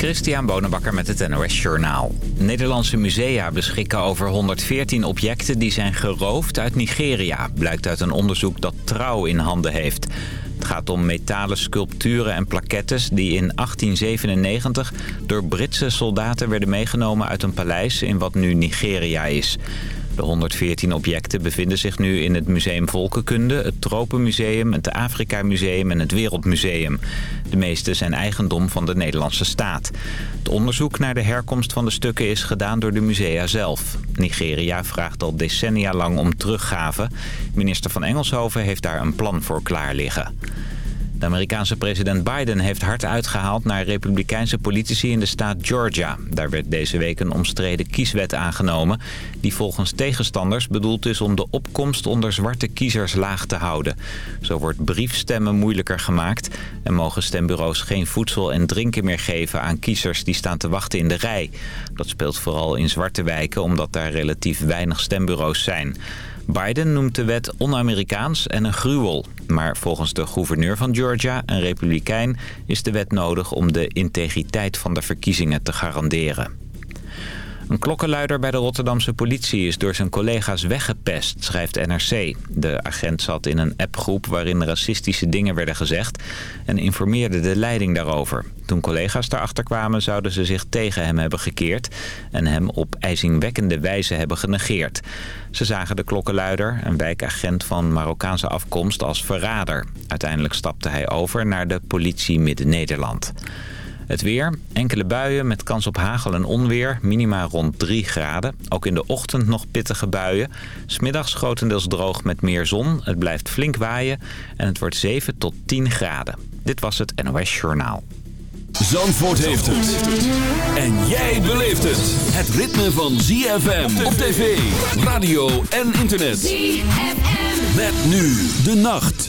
Christian Bonenbakker met het NOS Journaal. Nederlandse musea beschikken over 114 objecten die zijn geroofd uit Nigeria. Blijkt uit een onderzoek dat Trouw in handen heeft. Het gaat om metalen sculpturen en plaquettes die in 1897 door Britse soldaten werden meegenomen uit een paleis in wat nu Nigeria is. De 114 objecten bevinden zich nu in het Museum Volkenkunde, het Tropenmuseum, het Afrika Museum en het Wereldmuseum. De meeste zijn eigendom van de Nederlandse staat. Het onderzoek naar de herkomst van de stukken is gedaan door de musea zelf. Nigeria vraagt al decennia lang om teruggave. Minister van Engelshoven heeft daar een plan voor klaar liggen. De Amerikaanse president Biden heeft hard uitgehaald naar republikeinse politici in de staat Georgia. Daar werd deze week een omstreden kieswet aangenomen... die volgens tegenstanders bedoeld is om de opkomst onder zwarte kiezers laag te houden. Zo wordt briefstemmen moeilijker gemaakt... en mogen stembureaus geen voedsel en drinken meer geven aan kiezers die staan te wachten in de rij. Dat speelt vooral in zwarte wijken omdat daar relatief weinig stembureaus zijn... Biden noemt de wet on-Amerikaans en een gruwel. Maar volgens de gouverneur van Georgia, een republikein... is de wet nodig om de integriteit van de verkiezingen te garanderen. Een klokkenluider bij de Rotterdamse politie is door zijn collega's weggepest, schrijft NRC. De agent zat in een appgroep waarin racistische dingen werden gezegd en informeerde de leiding daarover. Toen collega's daarachter kwamen zouden ze zich tegen hem hebben gekeerd en hem op ijzingwekkende wijze hebben genegeerd. Ze zagen de klokkenluider, een wijkagent van Marokkaanse afkomst, als verrader. Uiteindelijk stapte hij over naar de politie Midden-Nederland. Het weer, enkele buien met kans op hagel en onweer, minima rond 3 graden. Ook in de ochtend nog pittige buien. Smiddags grotendeels droog met meer zon. Het blijft flink waaien en het wordt 7 tot 10 graden. Dit was het NOS Journaal. Zandvoort heeft het. En jij beleeft het. Het ritme van ZFM op tv, radio en internet. ZFM. Met nu de nacht.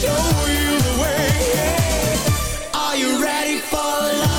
show you the way. Are you ready for love?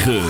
106.9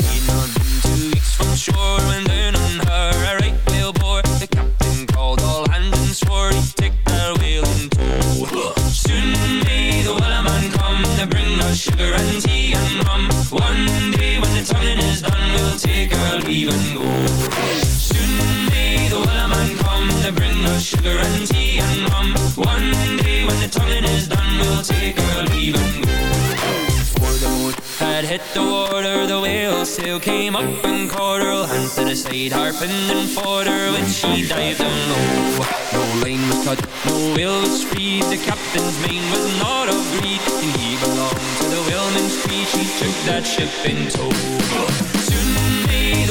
And go. Soon may the wellerman come to bring us sugar and tea and rum. One day when the tonguing is done, we'll take our leave and go. Before the boat had hit the water, the whale sail came up and caught her hand to the side, harping for her when she dived down low. No line was cut, no whale was freed. The captain's mane was not of greed, and he belonged to the whaleman's creed. She took that ship in tow.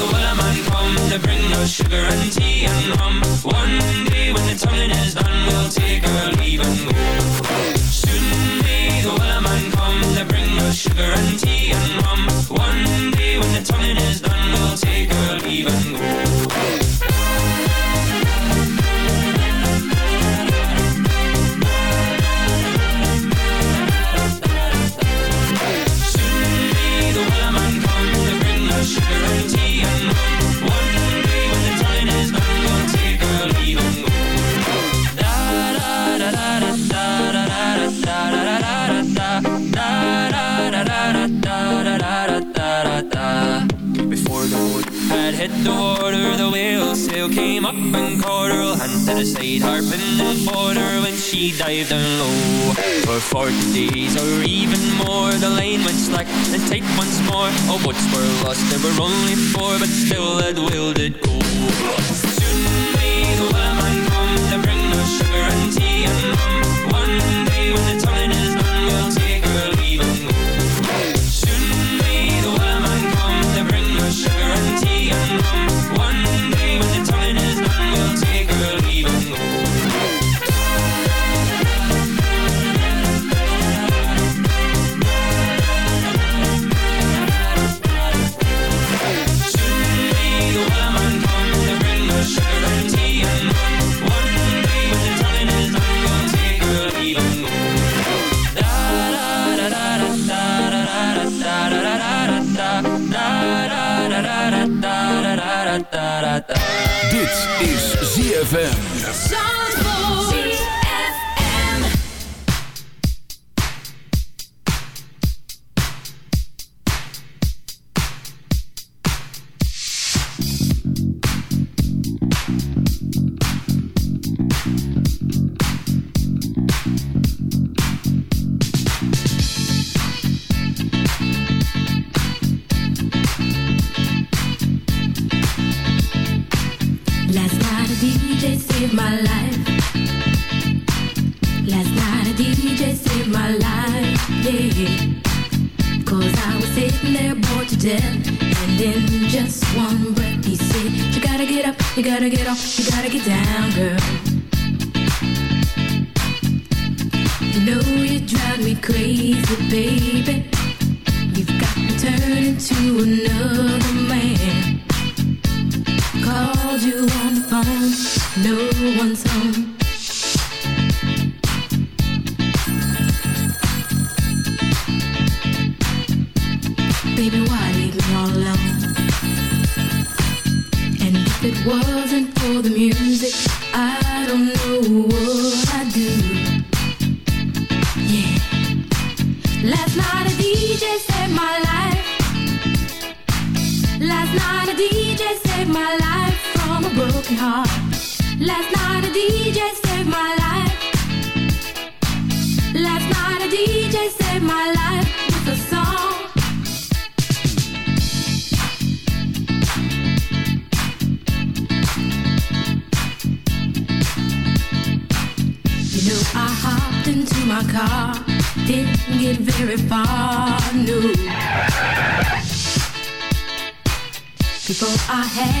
The wellerman come to bring us sugar and tea and rum. One day when the tonguing is done, we'll take our leave and go. Soon may the wellerman come to bring us sugar and tea and rum. One day when the tonguing is done, we'll take our leave and go. The water, the whale sail came up and caught her to the side, harping and fought her when she dived down low. For forty days or even more, the line went slack and tight once more. All boats were lost, there were only four, but still that whale did go. Soon may the wellerman come to bring us sugar and tea and rum. One day when the No one's home. my head.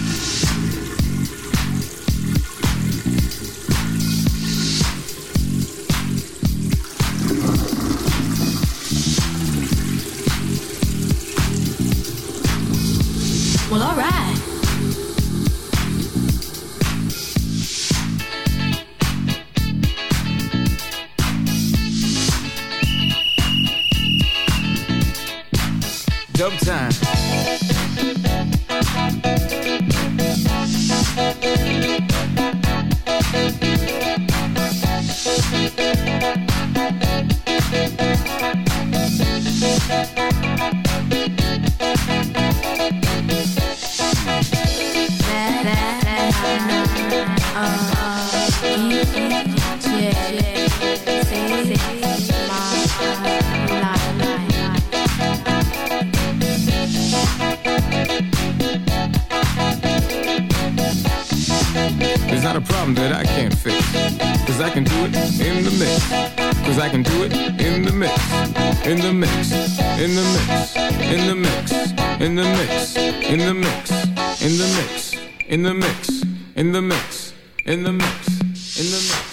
Dub time. Problem that I can't fix. Cause I can do it in the mix. Cause I can do it in the mix. In the mix. In the mix. In the mix. In the mix. In the mix. In the mix. In the mix. In the mix. In the mix. In the mix.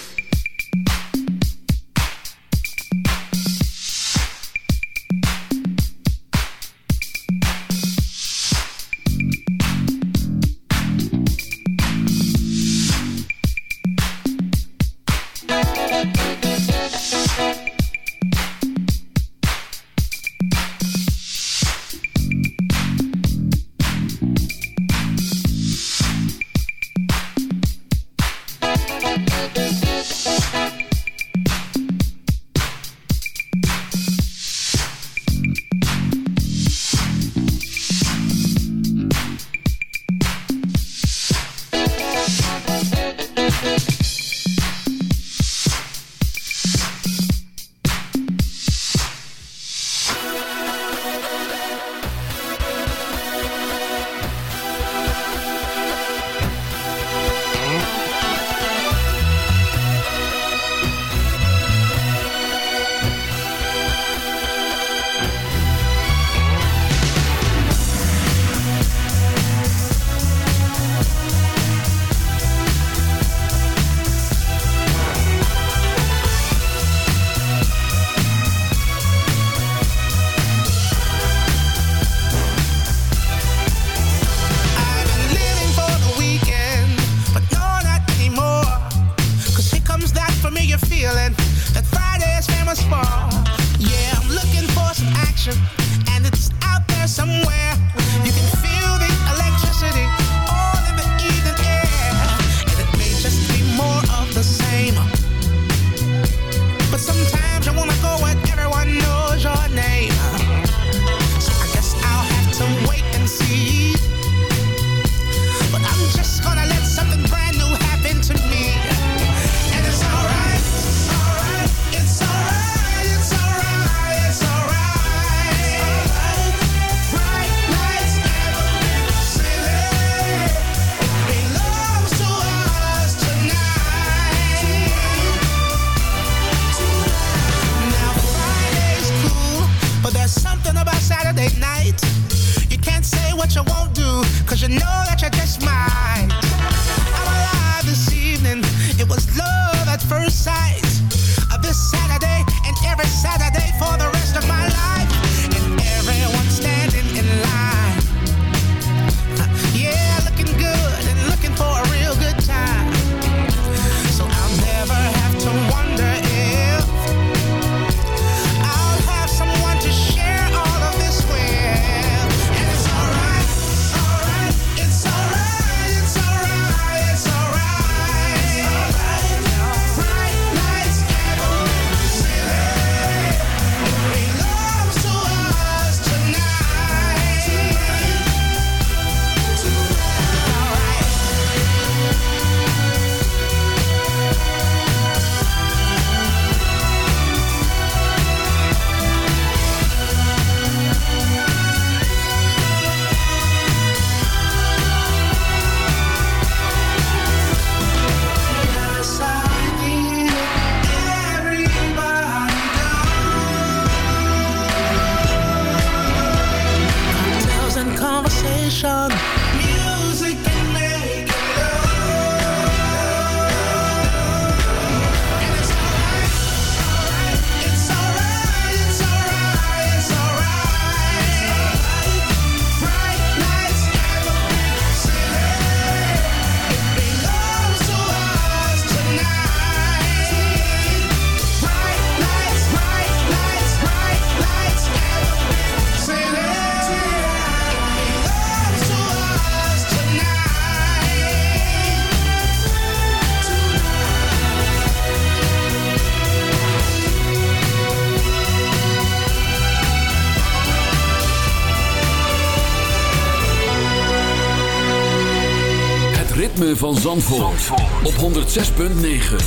Op 106.9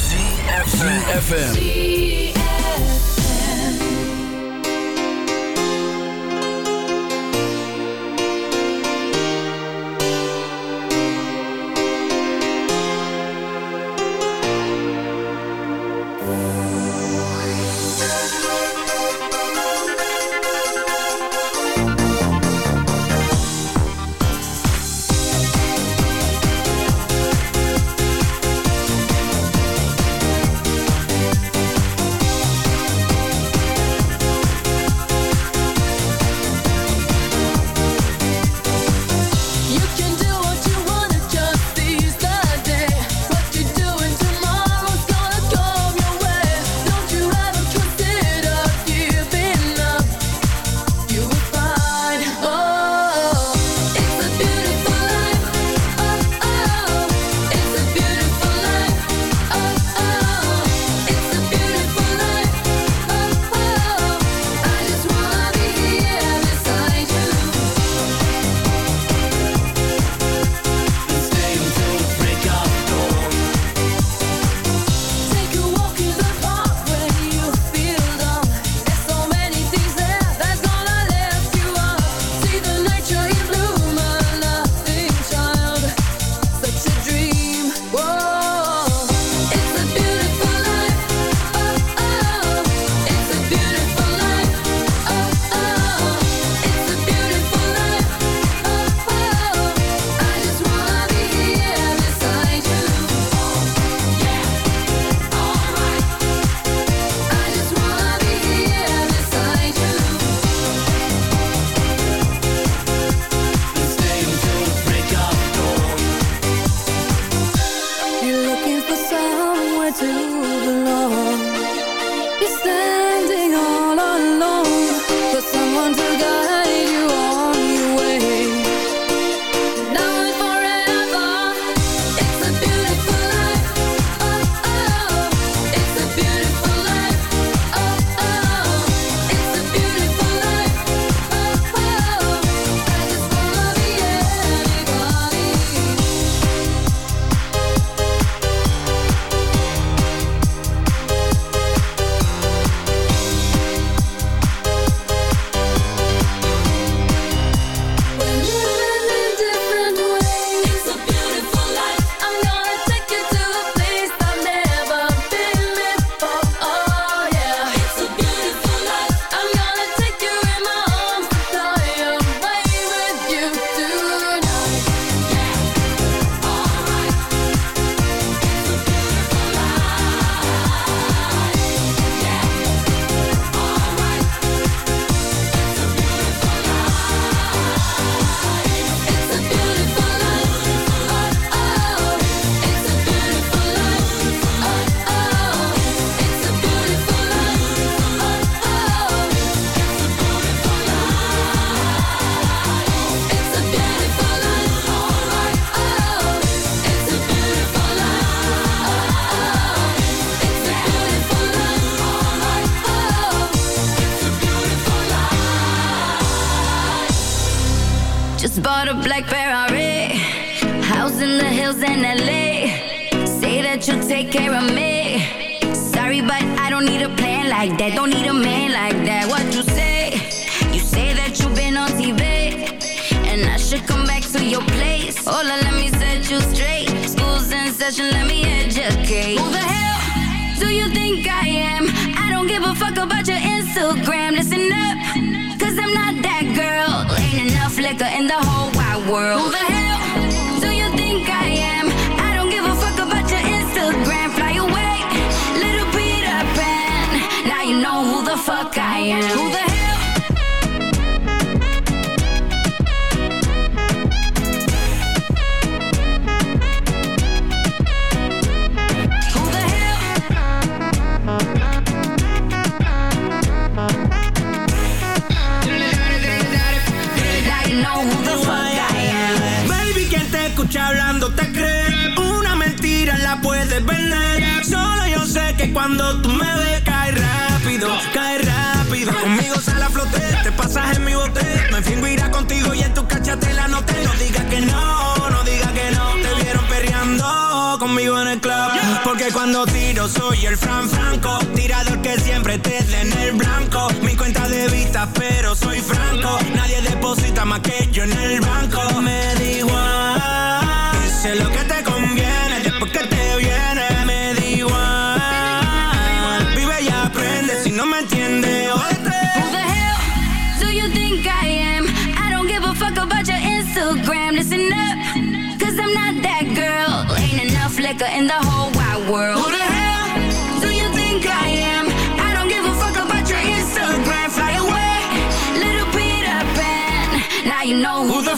FM. hablando te crees. Una mentira la puedes vender. Solo yo sé que cuando tú me ves, cae rápido, cae rápido. Conmigo sale a flote, te pasas en mi bote. Me fingo irá contigo y en tu cachatela no te No digas que no, no digas que no. Te vieron perreando conmigo en el club. Porque cuando tiro soy el Fran Franco. Tirador que siempre te dé en el blanco. Mi cuenta de vista, pero soy franco. Nadie deposita más que yo en el banco.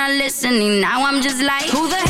not listening. Now I'm just like, who the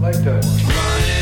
like that.